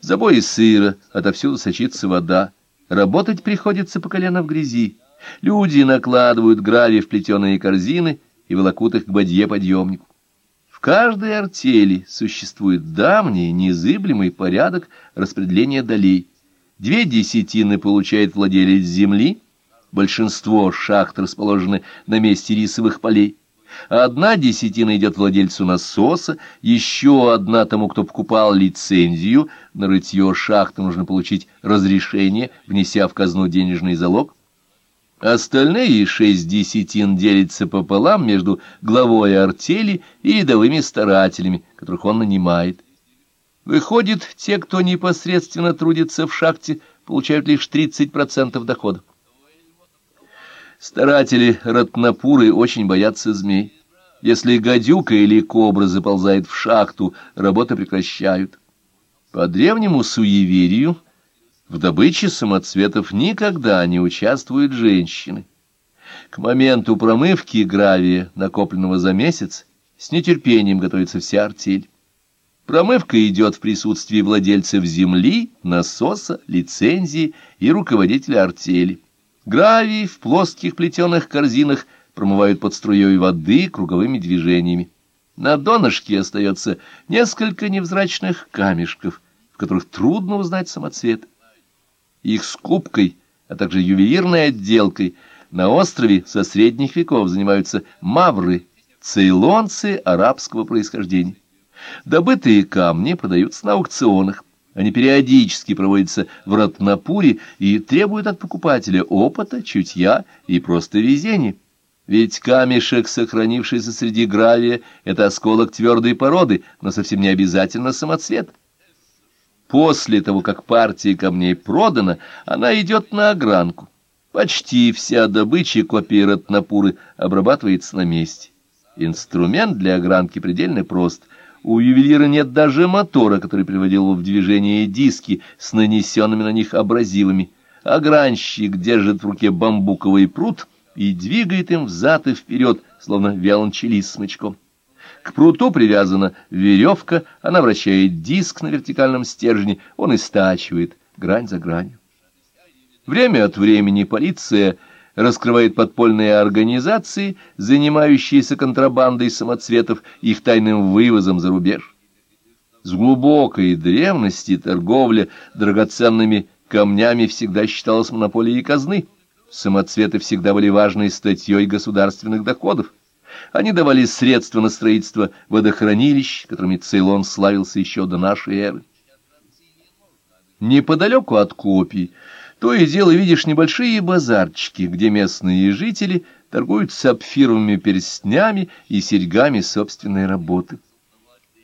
Забои сыро, отовсюду сочится вода. Работать приходится по колено в грязи. Люди накладывают гравий в плетеные корзины и волокут их к бадье-подъемнику. В каждой артели существует давний, незыблемый порядок распределения долей. Две десятины получает владелец земли, большинство шахт расположены на месте рисовых полей. Одна десятина идет владельцу насоса, еще одна тому, кто покупал лицензию. На рытье шахты нужно получить разрешение, внеся в казну денежный залог. Остальные шесть десятин делятся пополам между главой артели и рядовыми старателями, которых он нанимает. Выходит, те, кто непосредственно трудится в шахте, получают лишь 30% дохода. Старатели ротнопуры очень боятся змей. Если гадюка или кобра заползает в шахту, работы прекращают. По древнему суеверию в добыче самоцветов никогда не участвуют женщины. К моменту промывки гравия, накопленного за месяц, с нетерпением готовится вся артель. Промывка идет в присутствии владельцев земли, насоса, лицензии и руководителя артели. Гравий в плоских плетеных корзинах промывают под струей воды круговыми движениями. На донышке остается несколько невзрачных камешков, в которых трудно узнать самоцвет. Их скупкой, а также ювелирной отделкой на острове со средних веков занимаются мавры, цейлонцы арабского происхождения. Добытые камни продаются на аукционах. Они периодически проводятся в Ратнапуре и требуют от покупателя опыта, чутья и просто везения. Ведь камешек, сохранившийся среди гравия, это осколок твердой породы, но совсем не обязательно самоцвет. После того, как партия камней продана, она идет на огранку. Почти вся добыча копии Ратнапуры обрабатывается на месте. Инструмент для огранки предельно прост — у ювелира нет даже мотора, который приводил в движение диски с нанесенными на них абразивами. Огранщик держит в руке бамбуковый прут и двигает им взад и вперед, словно виолончелист смычком. К пруту привязана веревка, она вращает диск на вертикальном стержне, он истачивает грань за гранью. Время от времени полиция раскрывает подпольные организации, занимающиеся контрабандой самоцветов и их тайным вывозом за рубеж. С глубокой древности торговля драгоценными камнями всегда считалась монополией казны. Самоцветы всегда были важной статьей государственных доходов. Они давали средства на строительство водохранилищ, которыми Цейлон славился еще до нашей эры. Неподалеку от копий то и дело видишь небольшие базарчики, где местные жители торгуют сапфировыми перстнями и серьгами собственной работы.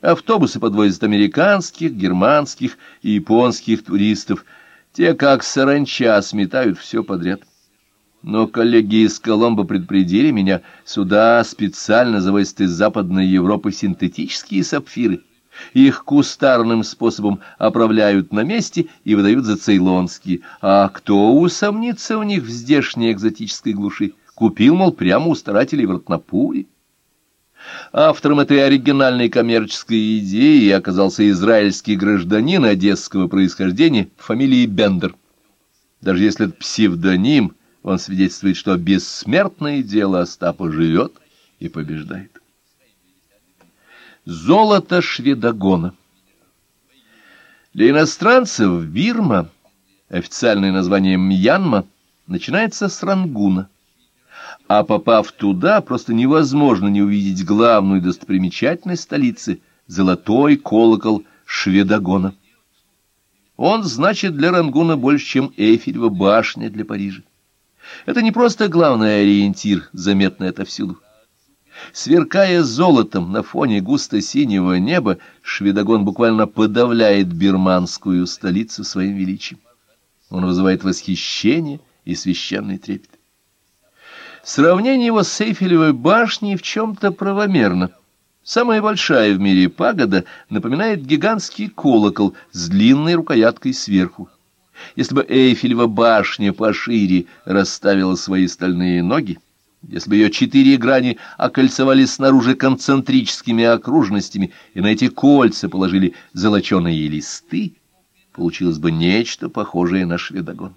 Автобусы подвозят американских, германских и японских туристов. Те, как саранча, сметают все подряд. Но коллеги из Коломбо предупредили меня, сюда специально завозят из Западной Европы синтетические сапфиры. Их кустарным способом оправляют на месте и выдают за цейлонские. А кто усомнится в них в здешней экзотической глуши? Купил, мол, прямо у старателей в Ротнапуре. Автором этой оригинальной коммерческой идеи оказался израильский гражданин одесского происхождения фамилии Бендер. Даже если это псевдоним, он свидетельствует, что бессмертное дело Остапа живет и побеждает. Золото шведогона. Для иностранцев Бирма, официальное название Мьянма, начинается с Рангуна. А попав туда, просто невозможно не увидеть главную достопримечательность столицы — золотой колокол Шведогона. Он значит для Рангуна больше, чем Эйфелева башня для Парижа. Это не просто главный ориентир, заметный отовсюду. Сверкая золотом на фоне густо-синего неба, Шведогон буквально подавляет бирманскую столицу своим величием. Он вызывает восхищение и священный трепет. Сравнение его с Эйфелевой башней в чем-то правомерно. Самая большая в мире пагода напоминает гигантский колокол с длинной рукояткой сверху. Если бы Эйфелева башня пошире расставила свои стальные ноги, если бы ее четыре грани окольцевали снаружи концентрическими окружностями и на эти кольца положили золоченые листы, получилось бы нечто похожее на шведогон.